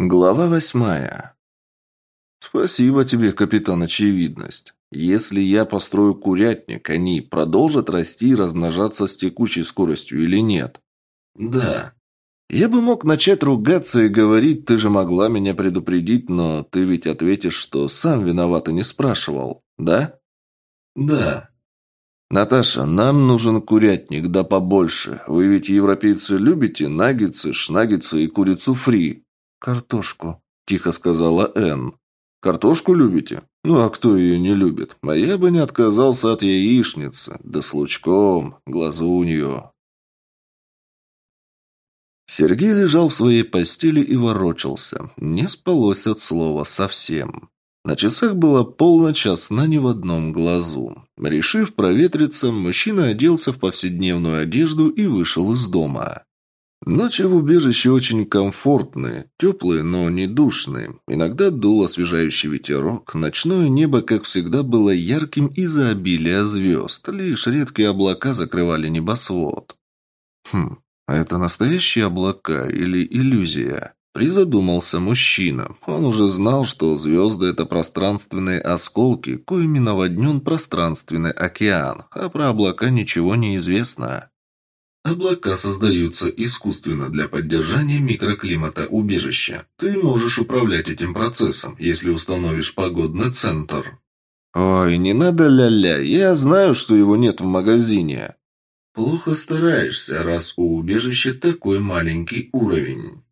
Глава восьмая. Спасибо тебе, капитан Очевидность. Если я построю курятник, они продолжат расти и размножаться с текущей скоростью или нет? Да. Я бы мог начать ругаться и говорить, ты же могла меня предупредить, но ты ведь ответишь, что сам виноват и не спрашивал, да? Да. Наташа, нам нужен курятник, да побольше. Вы ведь, европейцы, любите наггетсы, шнаггетсы и курицу фри. «Картошку», – тихо сказала Энн. «Картошку любите? Ну, а кто ее не любит? А я бы не отказался от яичницы, да с лучком, глазунью». Сергей лежал в своей постели и ворочался. Не спалось от слова совсем. На часах было полночь, а сна ни в одном глазу. Решив проветриться, мужчина оделся в повседневную одежду и вышел из дома. Ночи в убежище очень комфортные, теплые, но не душные. Иногда дул освежающий ветерок, ночное небо, как всегда, было ярким из-за обилия звезд, лишь редкие облака закрывали небосвод. Хм, а это настоящие облака или иллюзия? Призадумался мужчина. Он уже знал, что звезды – это пространственные осколки, коими наводнен пространственный океан, а про облака ничего не известно. Облака создаются искусственно для поддержания микроклимата убежища. Ты можешь управлять этим процессом, если установишь погодный центр. Ой, не надо ля-ля, я знаю, что его нет в магазине. Плохо стараешься, раз у убежища такой маленький уровень.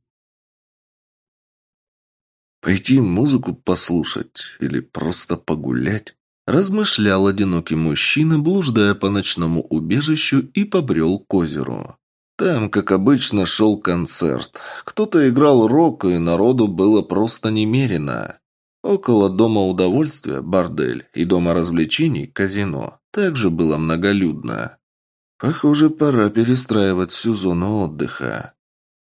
Пойти музыку послушать или просто погулять? Размышлял одинокий мужчина, блуждая по ночному убежищу и побрел к озеру. Там, как обычно, шел концерт. Кто-то играл рок, и народу было просто немерено. Около дома удовольствия – бордель, и дома развлечений – казино. Также было многолюдно. Похоже, пора перестраивать всю зону отдыха.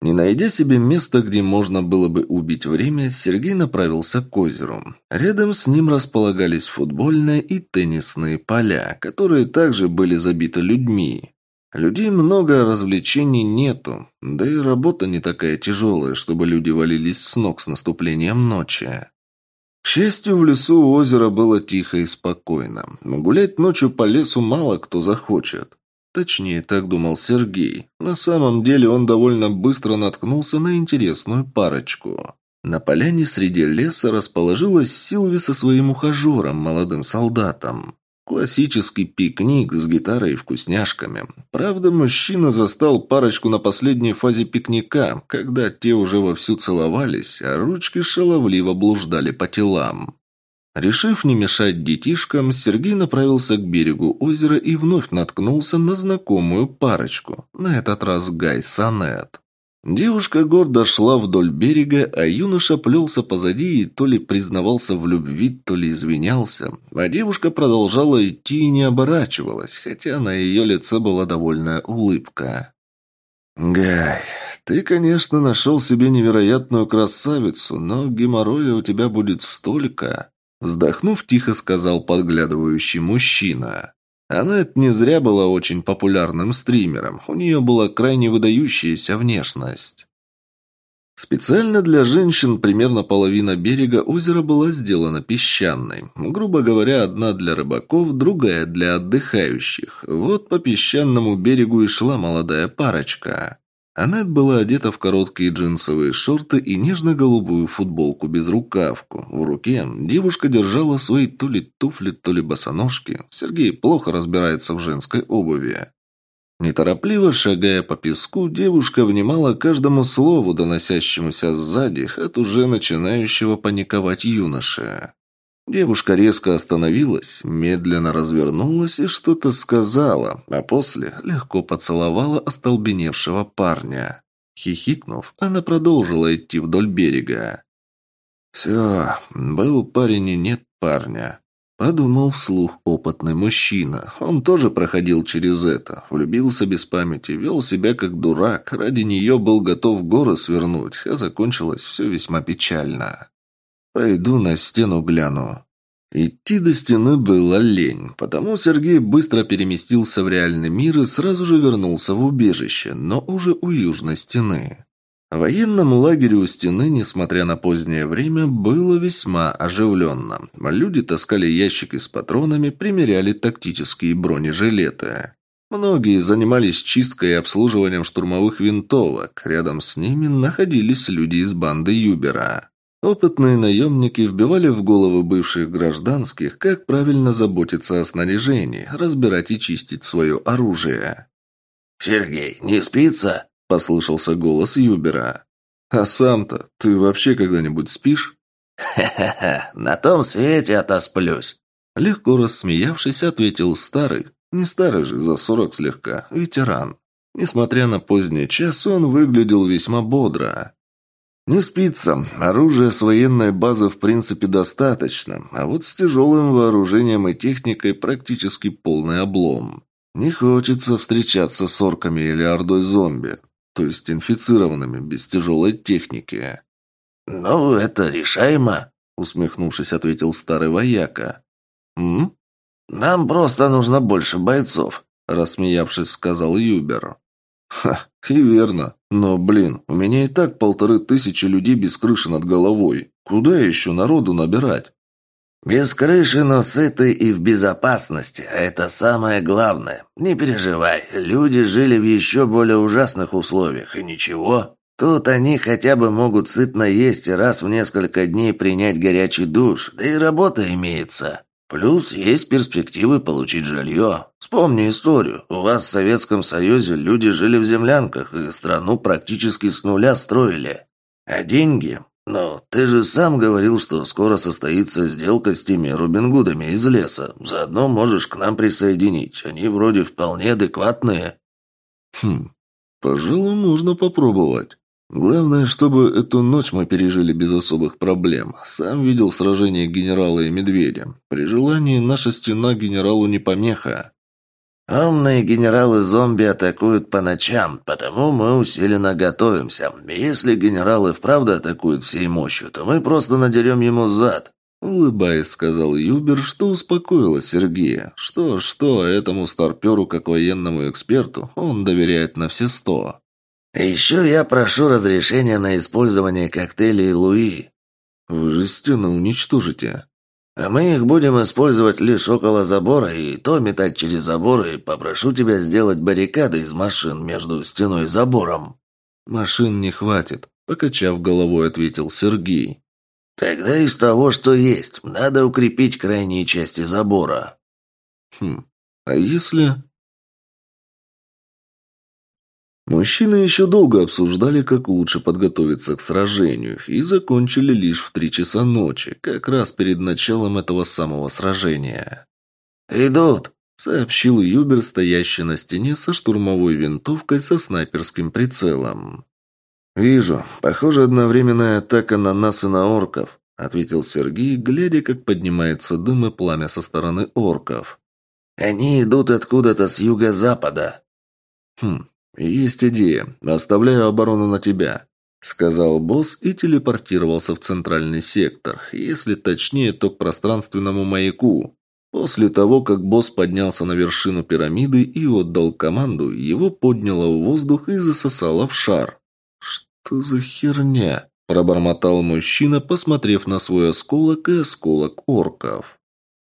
Не найдя себе места, где можно было бы убить время, Сергей направился к озеру. Рядом с ним располагались футбольные и теннисные поля, которые также были забиты людьми. Людей много, развлечений нету, да и работа не такая тяжелая, чтобы люди валились с ног с наступлением ночи. К счастью, в лесу у озера было тихо и спокойно. Гулять ночью по лесу мало кто захочет. Точнее, так думал Сергей. На самом деле он довольно быстро наткнулся на интересную парочку. На поляне среди леса расположилась Силви со своим ухажером, молодым солдатом. Классический пикник с гитарой и вкусняшками. Правда, мужчина застал парочку на последней фазе пикника, когда те уже вовсю целовались, а ручки шаловливо блуждали по телам. Решив не мешать детишкам, Сергей направился к берегу озера и вновь наткнулся на знакомую парочку, на этот раз Гай Санет. Девушка гордо шла вдоль берега, а юноша плелся позади и то ли признавался в любви, то ли извинялся. А девушка продолжала идти и не оборачивалась, хотя на ее лице была довольная улыбка. «Гай, ты, конечно, нашел себе невероятную красавицу, но геморроя у тебя будет столько», Вздохнув, тихо сказал подглядывающий мужчина. Аннет не зря была очень популярным стримером. У нее была крайне выдающаяся внешность. Специально для женщин примерно половина берега озера была сделана песчаной. Грубо говоря, одна для рыбаков, другая для отдыхающих. Вот по песчаному берегу и шла молодая парочка. Аннет была одета в короткие джинсовые шорты и нежно-голубую футболку без рукавку. В руке девушка держала свои то ли туфли, то ли босоножки. Сергей плохо разбирается в женской обуви. Неторопливо шагая по песку, девушка внимала каждому слову, доносящемуся сзади от уже начинающего паниковать юноши. Девушка резко остановилась, медленно развернулась и что-то сказала, а после легко поцеловала остолбеневшего парня. Хихикнув, она продолжила идти вдоль берега. «Все, был парень и нет парня», – подумал вслух опытный мужчина. Он тоже проходил через это, влюбился без памяти, вел себя как дурак, ради нее был готов горы свернуть, а закончилось все весьма печально. «Пойду на стену гляну». Идти до стены было лень, потому Сергей быстро переместился в реальный мир и сразу же вернулся в убежище, но уже у южной стены. В военном лагере у стены, несмотря на позднее время, было весьма оживленно. Люди таскали ящики с патронами, примеряли тактические бронежилеты. Многие занимались чисткой и обслуживанием штурмовых винтовок. Рядом с ними находились люди из банды Юбера. Опытные наемники вбивали в головы бывших гражданских, как правильно заботиться о снаряжении, разбирать и чистить свое оружие. «Сергей, не спится?» – послышался голос Юбера. «А сам-то ты вообще когда-нибудь спишь?» «Хе-хе-хе, на том свете отосплюсь!» Легко рассмеявшись, ответил старый, не старый же, за сорок слегка, ветеран. Несмотря на поздний час, он выглядел весьма бодро. Не спится. Оружия с военной базы в принципе достаточно, а вот с тяжелым вооружением и техникой практически полный облом. Не хочется встречаться с орками или ордой зомби, то есть инфицированными, без тяжелой техники. «Ну, это решаемо», — усмехнувшись, ответил старый вояка. «М?» «Нам просто нужно больше бойцов», — рассмеявшись, сказал Юбер. «Ха, и верно. Но, блин, у меня и так полторы тысячи людей без крыши над головой. Куда еще народу набирать? Без крыши, но сыты и в безопасности. А это самое главное. Не переживай, люди жили в еще более ужасных условиях, и ничего. Тут они хотя бы могут сытно есть и раз в несколько дней принять горячий душ, да и работа имеется. Плюс есть перспективы получить жилье. Вспомни историю. У вас в Советском Союзе люди жили в землянках и страну практически с нуля строили. А деньги? Ну, ты же сам говорил, что скоро состоится сделка с теми Робин Гудами из леса. Заодно можешь к нам присоединить. Они вроде вполне адекватные. Хм, пожалуй, можно попробовать. Главное, чтобы эту ночь мы пережили без особых проблем. Сам видел сражение генерала и медведя. При желании наша стена генералу не помеха. Умные генералы-зомби атакуют по ночам, потому мы усиленно готовимся. Если генерал и вправду атакует всей мощью, то мы просто надерем ему зад. Улыбаясь, сказал Юбер, что успокоило Сергея. Что-что, этому старперу, как военному эксперту, он доверяет на все сто. «Еще я прошу разрешения на использование коктейлей Луи». «Вы же стены уничтожите». «А мы их будем использовать лишь около забора, и то метать через забор, и попрошу тебя сделать баррикады из машин между стеной и забором». «Машин не хватит», — покачав головой, ответил Сергей. «Тогда из того, что есть, надо укрепить крайние части забора». «Хм, а если...» Мужчины еще долго обсуждали, как лучше подготовиться к сражению, и закончили лишь в три часа ночи, как раз перед началом этого самого сражения. «Идут!» — сообщил Юбер, стоящий на стене со штурмовой винтовкой со снайперским прицелом. «Вижу. Похоже, одновременная атака на нас и на орков», — ответил Сергей, глядя, как поднимается дым и пламя со стороны орков. «Они идут откуда-то с юго-запада». «Хм, «Есть идея. Оставляю оборону на тебя», — сказал босс и телепортировался в центральный сектор, если точнее, то к пространственному маяку. После того, как босс поднялся на вершину пирамиды и отдал команду, его подняло в воздух и засосало в шар. «Что за херня?» – пробормотал мужчина, посмотрев на свой осколок и осколок орков.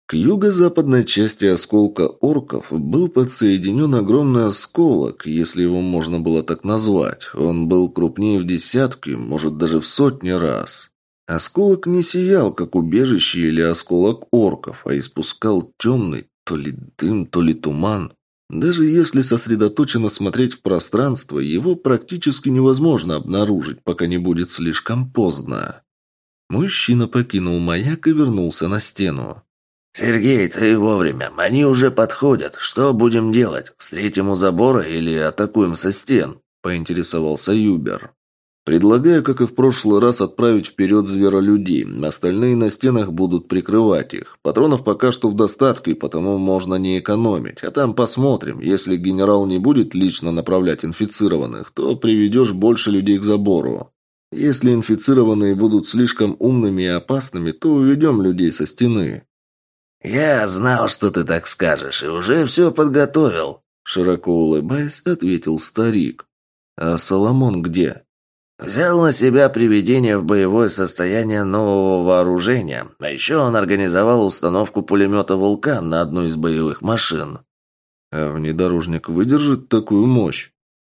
К юго-западной части осколка орков был подсоединен огромный осколок, если его можно было так назвать. Он был крупнее в десятки, может даже в сотни раз. Осколок не сиял, как убежище или осколок орков, а испускал темный то ли дым, то ли туман. Даже если сосредоточенно смотреть в пространство, его практически невозможно обнаружить, пока не будет слишком поздно. Мужчина покинул маяк и вернулся на стену. «Сергей, ты вовремя. Они уже подходят. Что будем делать? Встретим у забора или атакуем со стен?» – поинтересовался Юбер. «Предлагаю, как и в прошлый раз, отправить вперед зверолюдей. Остальные на стенах будут прикрывать их. Патронов пока что в достатке, потому можно не экономить. А там посмотрим. Если генерал не будет лично направлять инфицированных, то приведешь больше людей к забору. Если инфицированные будут слишком умными и опасными, то уведем людей со стены». «Я знал, что ты так скажешь, и уже все подготовил», — широко улыбаясь, ответил старик. «А Соломон где?» Взял на себя приведение в боевое состояние нового вооружения, а еще он организовал установку пулемета «Вулкан» на одну из боевых машин. А внедорожник выдержит такую мощь?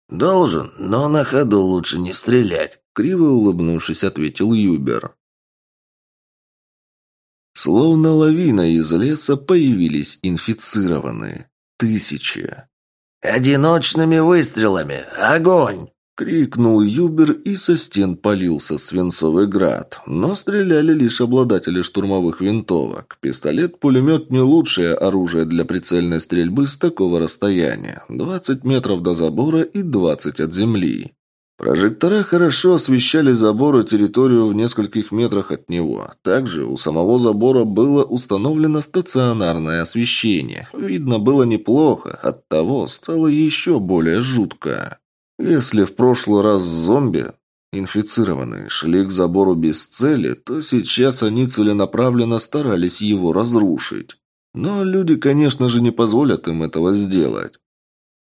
«Должен, но на ходу лучше не стрелять», — криво улыбнувшись, ответил Юбер. Словно лавина из леса появились инфицированные. Тысячи. «Одиночными выстрелами! Огонь!» Крикнул Юбер, и со стен полился свинцовый град. Но стреляли лишь обладатели штурмовых винтовок. Пистолет-пулемет не лучшее оружие для прицельной стрельбы с такого расстояния. 20 метров до забора и 20 от земли. Прожектора хорошо освещали забор и территорию в нескольких метрах от него. Также у самого забора было установлено стационарное освещение. Видно было неплохо, оттого стало еще более жутко. Если в прошлый раз зомби, инфицированные, шли к забору без цели, то сейчас они целенаправленно старались его разрушить. Но люди, конечно же, не позволят им этого сделать.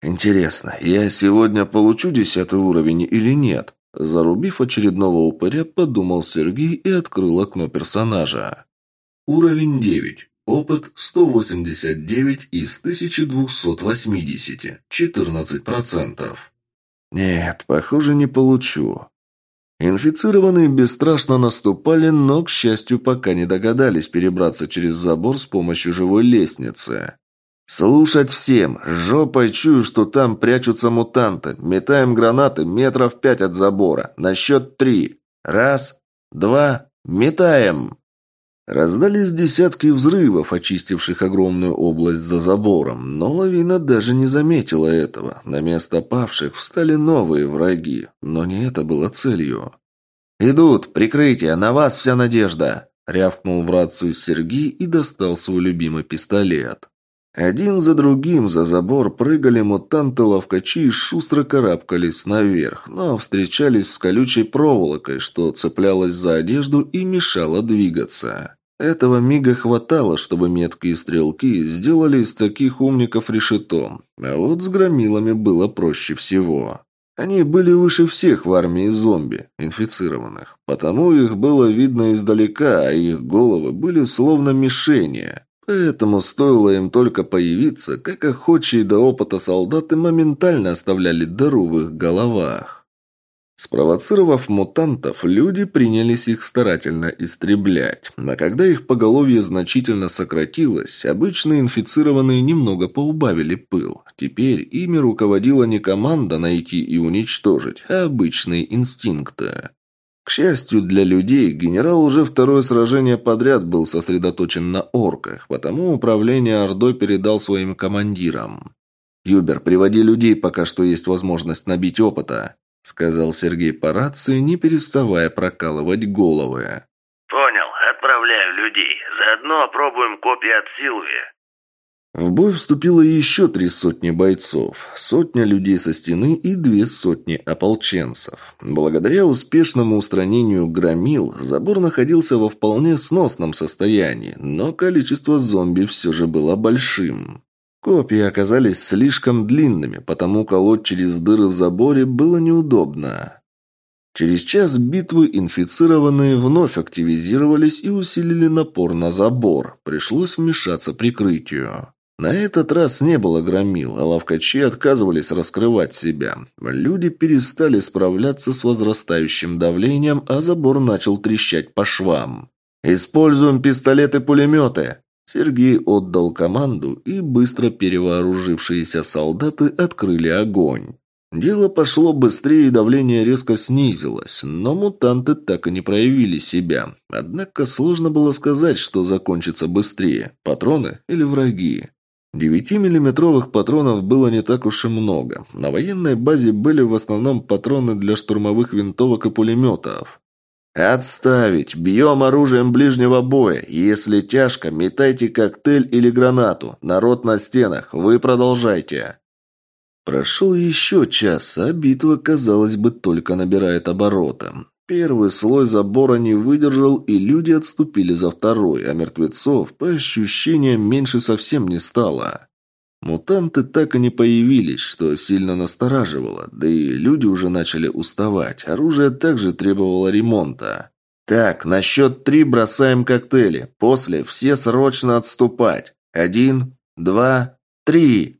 «Интересно, я сегодня получу десятый уровень или нет?» Зарубив очередного упыря, подумал Сергей и открыл окно персонажа. Уровень 9. Опыт 189 из 1280. 14%. Нет, похоже, не получу. Инфицированные бесстрашно наступали, но, к счастью, пока не догадались перебраться через забор с помощью живой лестницы. «Слушать всем! Жопой чую, что там прячутся мутанты. Метаем гранаты метров пять от забора. На счет три. Раз, два, метаем!» Раздались десятки взрывов, очистивших огромную область за забором, но лавина даже не заметила этого. На место павших встали новые враги, но не это было целью. «Идут! Прикрытие! На вас вся надежда!» Рявкнул в рацию Сергей и достал свой любимый пистолет. Один за другим за забор прыгали мутанты-ловкачи и шустро карабкались наверх, но встречались с колючей проволокой, что цеплялась за одежду и мешало двигаться. Этого мига хватало, чтобы меткие стрелки сделали из таких умников решетом, а вот с громилами было проще всего. Они были выше всех в армии зомби, инфицированных, потому их было видно издалека, а их головы были словно мишени. Поэтому стоило им только появиться, как охочие до опыта солдаты моментально оставляли дыру в их головах. Спровоцировав мутантов, люди принялись их старательно истреблять. А когда их поголовье значительно сократилось, обычные инфицированные немного поубавили пыл. Теперь ими руководила не команда найти и уничтожить, а обычные инстинкты. К счастью для людей, генерал уже второе сражение подряд был сосредоточен на орках, потому управление Ордой передал своим командирам. «Юбер, приводи людей, пока что есть возможность набить опыта», сказал Сергей по рации, не переставая прокалывать головы. «Понял, отправляю людей. Заодно опробуем копии от Силви». В бой вступило еще три сотни бойцов, сотня людей со стены и две сотни ополченцев. Благодаря успешному устранению громил, забор находился во вполне сносном состоянии, но количество зомби все же было большим. Копья оказались слишком длинными, потому колоть через дыры в заборе было неудобно. Через час битвы инфицированные вновь активизировались и усилили напор на забор. Пришлось вмешаться прикрытию. На этот раз не было громил, а ловкачи отказывались раскрывать себя. Люди перестали справляться с возрастающим давлением, а забор начал трещать по швам. «Используем пистолеты-пулеметы!» Сергей отдал команду, и быстро перевооружившиеся солдаты открыли огонь. Дело пошло быстрее, и давление резко снизилось, но мутанты так и не проявили себя. Однако сложно было сказать, что закончится быстрее – патроны или враги. Девятимиллиметровых патронов было не так уж и много. На военной базе были в основном патроны для штурмовых винтовок и пулеметов. «Отставить! Бьем оружием ближнего боя. Если тяжко, метайте коктейль или гранату. Народ на стенах. Вы продолжайте». Прошел еще час, а битва, казалось бы, только набирает обороты. Первый слой забора не выдержал, и люди отступили за второй, а мертвецов, по ощущениям, меньше совсем не стало. Мутанты так и не появились, что сильно настораживало, да и люди уже начали уставать. Оружие также требовало ремонта. «Так, на счет три бросаем коктейли. После все срочно отступать. Один, два, три!»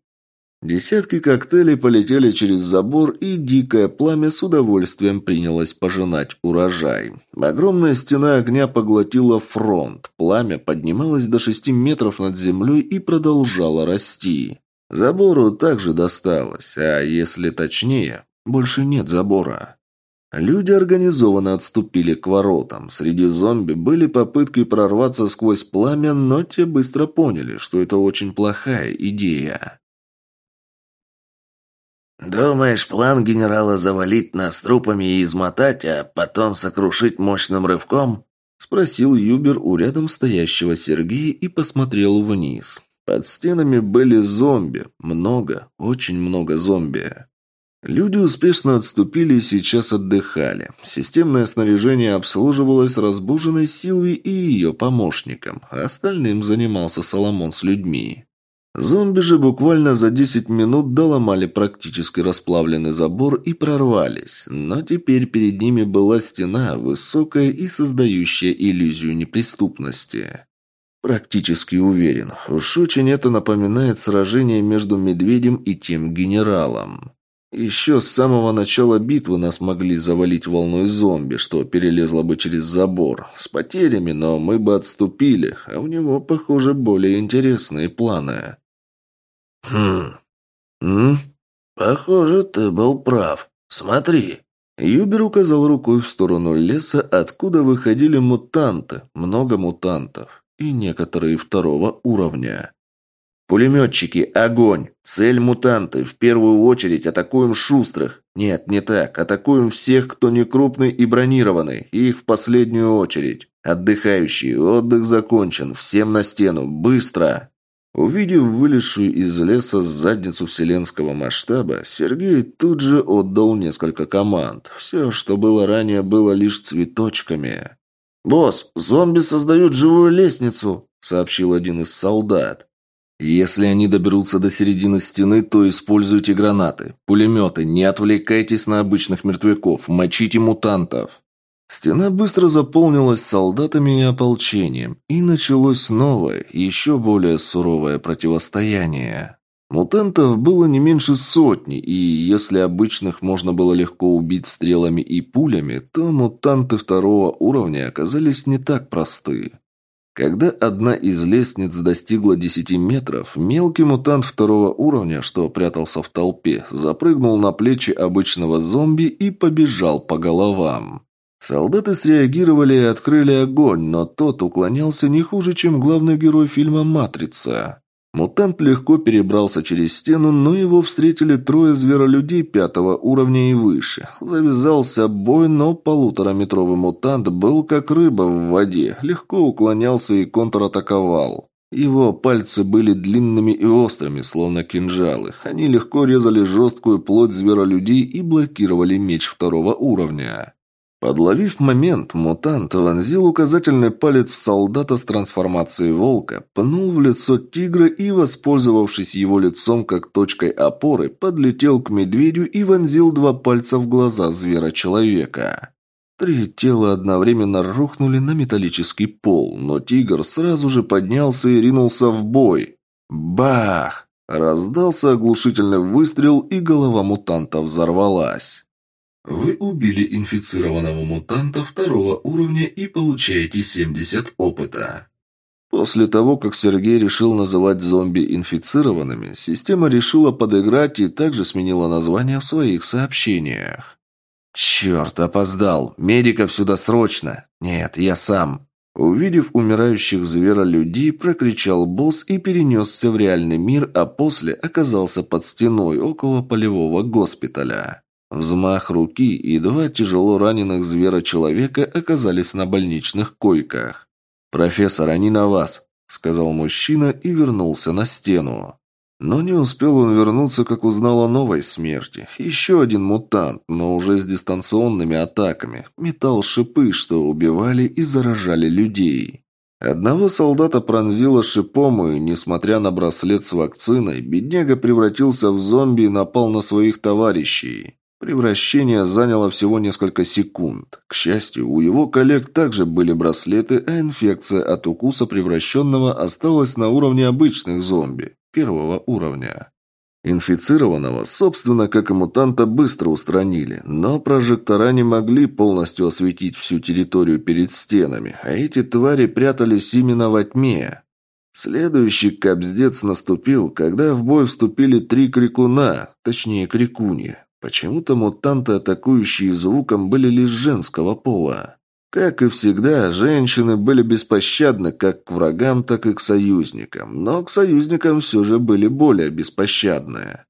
Десятки коктейлей полетели через забор, и дикое пламя с удовольствием принялось пожинать урожай. Огромная стена огня поглотила фронт. Пламя поднималось до шести метров над землей и продолжало расти. Забору также досталось, а если точнее, больше нет забора. Люди организованно отступили к воротам. Среди зомби были попытки прорваться сквозь пламя, но те быстро поняли, что это очень плохая идея. «Думаешь, план генерала завалить нас трупами и измотать, а потом сокрушить мощным рывком?» Спросил Юбер у рядом стоящего Сергея и посмотрел вниз. Под стенами были зомби. Много, очень много зомби. Люди успешно отступили и сейчас отдыхали. Системное снаряжение обслуживалось разбуженной Силви и ее помощником, а остальным занимался Соломон с людьми. Зомби же буквально за 10 минут доломали практически расплавленный забор и прорвались, но теперь перед ними была стена, высокая и создающая иллюзию неприступности. Практически уверен, уж очень это напоминает сражение между медведем и тем генералом. Еще с самого начала битвы нас могли завалить волной зомби, что перелезло бы через забор. С потерями, но мы бы отступили, а у него, похоже, более интересные планы. «Хм... М? Похоже, ты был прав. Смотри». Юбер указал рукой в сторону леса, откуда выходили мутанты, много мутантов, и некоторые второго уровня. «Пулеметчики, огонь! Цель мутанты. В первую очередь атакуем шустрых. Нет, не так. Атакуем всех, кто не крупный и бронированный. Их в последнюю очередь. Отдыхающие, отдых закончен. Всем на стену. Быстро!» Увидев вылезшую из леса задницу вселенского масштаба, Сергей тут же отдал несколько команд. Все, что было ранее, было лишь цветочками. «Босс, зомби создают живую лестницу», — сообщил один из солдат. «Если они доберутся до середины стены, то используйте гранаты, пулеметы, не отвлекайтесь на обычных мертвяков, мочите мутантов». Стена быстро заполнилась солдатами и ополчением, и началось новое, еще более суровое противостояние. Мутантов было не меньше сотни, и если обычных можно было легко убить стрелами и пулями, то мутанты второго уровня оказались не так просты. Когда одна из лестниц достигла 10 метров, мелкий мутант второго уровня, что прятался в толпе, запрыгнул на плечи обычного зомби и побежал по головам. Солдаты среагировали и открыли огонь, но тот уклонялся не хуже, чем главный герой фильма «Матрица». Мутант легко перебрался через стену, но его встретили трое зверолюдей пятого уровня и выше. Завязался бой, но полутораметровый мутант был как рыба в воде, легко уклонялся и контратаковал. Его пальцы были длинными и острыми, словно кинжалы. Они легко резали жесткую плоть зверолюдей и блокировали меч второго уровня. Подловив момент, мутант вонзил указательный палец солдата с трансформацией волка, пнул в лицо тигра и, воспользовавшись его лицом как точкой опоры, подлетел к медведю и вонзил два пальца в глаза звера-человека. Три тела одновременно рухнули на металлический пол, но тигр сразу же поднялся и ринулся в бой. Бах! Раздался оглушительный выстрел, и голова мутанта взорвалась. Вы убили инфицированного мутанта второго уровня и получаете 70 опыта. После того, как Сергей решил называть зомби инфицированными, система решила подыграть и также сменила название в своих сообщениях. «Черт, опоздал! Медиков сюда срочно! Нет, я сам!» Увидев умирающих зверолюдей, прокричал босс и перенесся в реальный мир, а после оказался под стеной около полевого госпиталя. Взмах руки, и два тяжело раненых звера-человека оказались на больничных койках. «Профессор, они на вас», — сказал мужчина и вернулся на стену. Но не успел он вернуться, как узнал о новой смерти. Еще один мутант, но уже с дистанционными атаками. Метал шипы, что убивали и заражали людей. Одного солдата пронзило шипом, и, несмотря на браслет с вакциной, бедняга превратился в зомби и напал на своих товарищей. Превращение заняло всего несколько секунд. К счастью, у его коллег также были браслеты, а инфекция от укуса превращенного осталась на уровне обычных зомби, первого уровня. Инфицированного, собственно, как и мутанта, быстро устранили, но прожектора не могли полностью осветить всю территорию перед стенами, а эти твари прятались именно во тьме. Следующий капздец наступил, когда в бой вступили три крикуна, точнее крикуни. Почему-то мутанты, атакующие звуком, были лишь женского пола. Как и всегда, женщины были беспощадны как к врагам, так и к союзникам, но к союзникам все же были более беспощадные.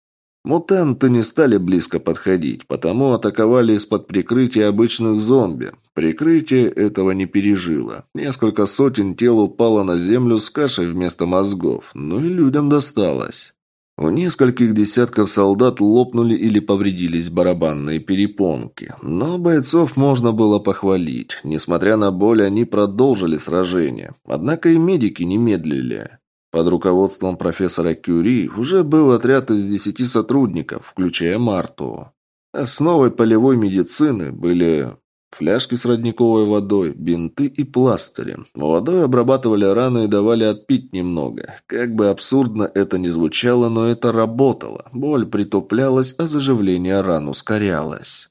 Мутанты не стали близко подходить, потому атаковали из-под прикрытия обычных зомби. Прикрытие этого не пережило. Несколько сотен тел упало на землю с кашей вместо мозгов, ну и людям досталось. У нескольких десятков солдат лопнули или повредились барабанные перепонки. Но бойцов можно было похвалить. Несмотря на боль, они продолжили сражение. Однако и медики не медлили. Под руководством профессора Кюри уже был отряд из десяти сотрудников, включая Марту. Основой полевой медицины были Фляжки с родниковой водой, бинты и пластыри. Водой обрабатывали раны и давали отпить немного. Как бы абсурдно это ни звучало, но это работало. Боль притуплялась, а заживление ран ускорялось.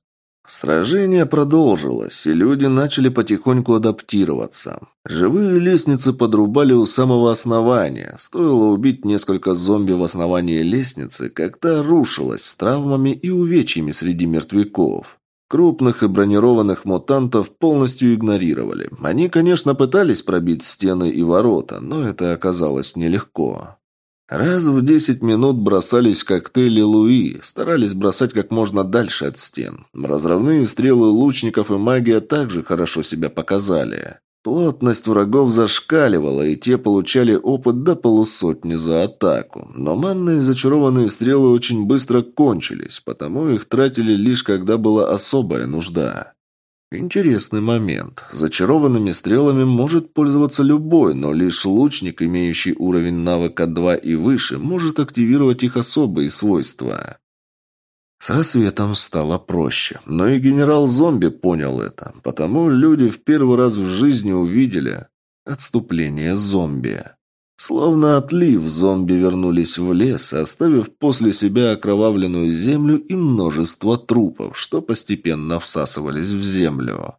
Сражение продолжилось, и люди начали потихоньку адаптироваться. Живые лестницы подрубали у самого основания. Стоило убить несколько зомби в основании лестницы, как та рушилась с травмами и увечьями среди мертвяков. Крупных и бронированных мутантов полностью игнорировали. Они, конечно, пытались пробить стены и ворота, но это оказалось нелегко. Раз в десять минут бросались коктейли Луи, старались бросать как можно дальше от стен. Разрывные стрелы лучников и магия также хорошо себя показали. Плотность врагов зашкаливала, и те получали опыт до полусотни за атаку. Но манные зачарованные стрелы очень быстро кончились, потому их тратили лишь когда была особая нужда. Интересный момент. Зачарованными стрелами может пользоваться любой, но лишь лучник, имеющий уровень навыка 2 и выше, может активировать их особые свойства. С рассветом стало проще, но и генерал-зомби понял это, потому люди в первый раз в жизни увидели отступление зомби. Словно отлив, зомби вернулись в лес, оставив после себя окровавленную землю и множество трупов, что постепенно всасывались в землю.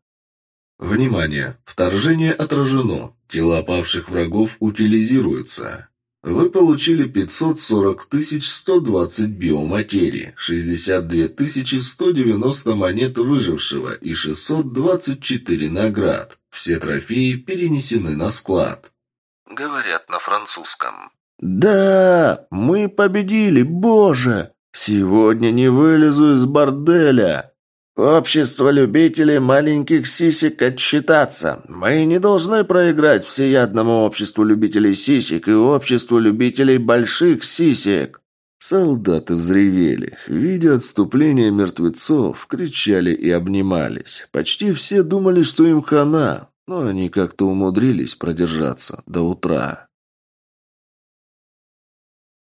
Внимание! Вторжение отражено. Тела павших врагов утилизируются. Вы получили 540 120 биоматерии, 62 190 монет выжившего и 624 наград. Все трофеи перенесены на склад. Говорят на французском. «Да, мы победили, боже! Сегодня не вылезу из борделя!» «Общество любителей маленьких сисек отчитаться. Мы не должны проиграть всеядному обществу любителей сисек и обществу любителей больших сисек». Солдаты взревели. Видя отступление мертвецов, кричали и обнимались. Почти все думали, что им хана, но они как-то умудрились продержаться до утра.